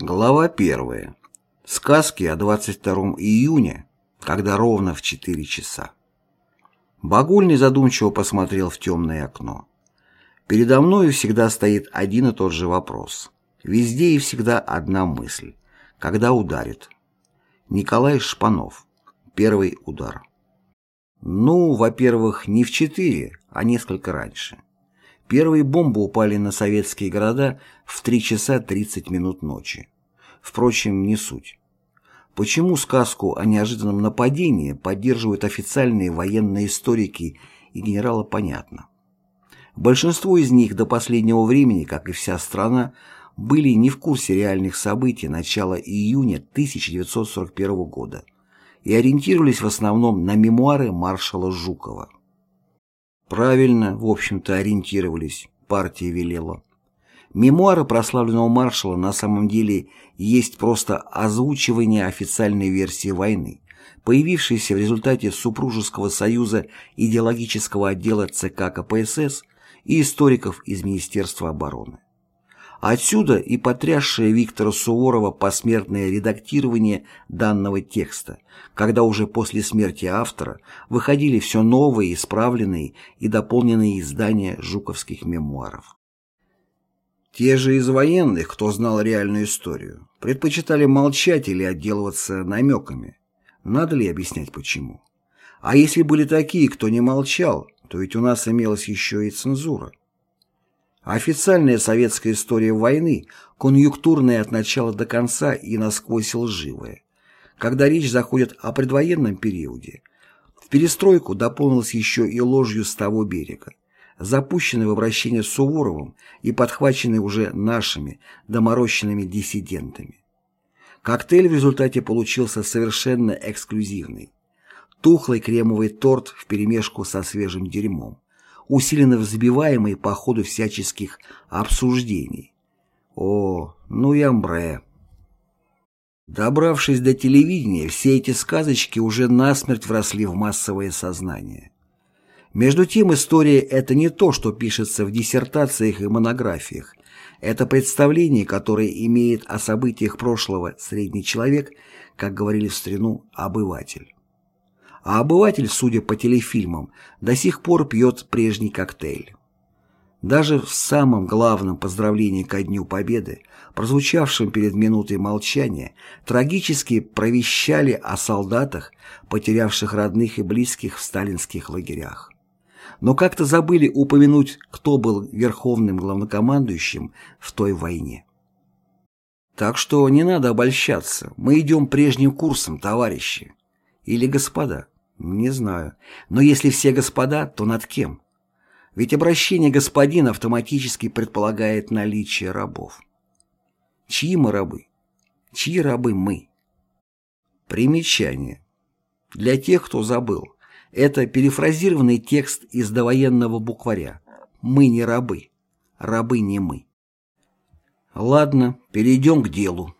Глава первая. Сказки о 22 июня, когда ровно в 4 часа. Багульный задумчиво посмотрел в темное окно. Передо мною всегда стоит один и тот же вопрос. Везде и всегда одна мысль. Когда ударит? Николай Шпанов. Первый удар. Ну, во-первых, не в 4, а несколько раньше. Первые бомбы упали на советские города в 3 часа 30 минут ночи. Впрочем, не суть. Почему сказку о неожиданном нападении поддерживают официальные военные историки и генералы, понятно. Большинство из них до последнего времени, как и вся страна, были не в курсе реальных событий начала июня 1941 года и ориентировались в основном на мемуары маршала Жукова. Правильно, в общем-то, ориентировались, партия велела. Мемуары прославленного маршала на самом деле есть просто озвучивание официальной версии войны, появившейся в результате супружеского союза идеологического отдела ЦК КПСС и историков из Министерства обороны. Отсюда и потрясшее Виктора Суворова посмертное редактирование данного текста, когда уже после смерти автора выходили все новые, исправленные и дополненные издания жуковских мемуаров. Те же из военных, кто знал реальную историю, предпочитали молчать или отделываться намеками. Надо ли объяснять почему? А если были такие, кто не молчал, то ведь у нас имелась еще и цензура. Официальная советская история войны, конъюнктурная от начала до конца и насквозь лживая. Когда речь заходит о предвоенном периоде, в перестройку дополнилась еще и ложью с того берега, запущенной в обращение с Суворовым и подхваченной уже нашими доморощенными диссидентами. Коктейль в результате получился совершенно эксклюзивный. Тухлый кремовый торт вперемешку со свежим дерьмом усиленно взбиваемый по ходу всяческих обсуждений. О, ну и амбре. Добравшись до телевидения, все эти сказочки уже насмерть вросли в массовое сознание. Между тем, история – это не то, что пишется в диссертациях и монографиях. Это представление, которое имеет о событиях прошлого средний человек, как говорили в старину, обыватель а обыватель, судя по телефильмам, до сих пор пьет прежний коктейль. Даже в самом главном поздравлении ко Дню Победы, прозвучавшем перед минутой молчания, трагически провещали о солдатах, потерявших родных и близких в сталинских лагерях. Но как-то забыли упомянуть, кто был верховным главнокомандующим в той войне. Так что не надо обольщаться, мы идем прежним курсом, товарищи. Или господа. Не знаю. Но если все господа, то над кем? Ведь обращение господина автоматически предполагает наличие рабов. Чьи мы рабы? Чьи рабы мы? Примечание. Для тех, кто забыл. Это перефразированный текст из довоенного букваря. Мы не рабы. Рабы не мы. Ладно, перейдем к делу.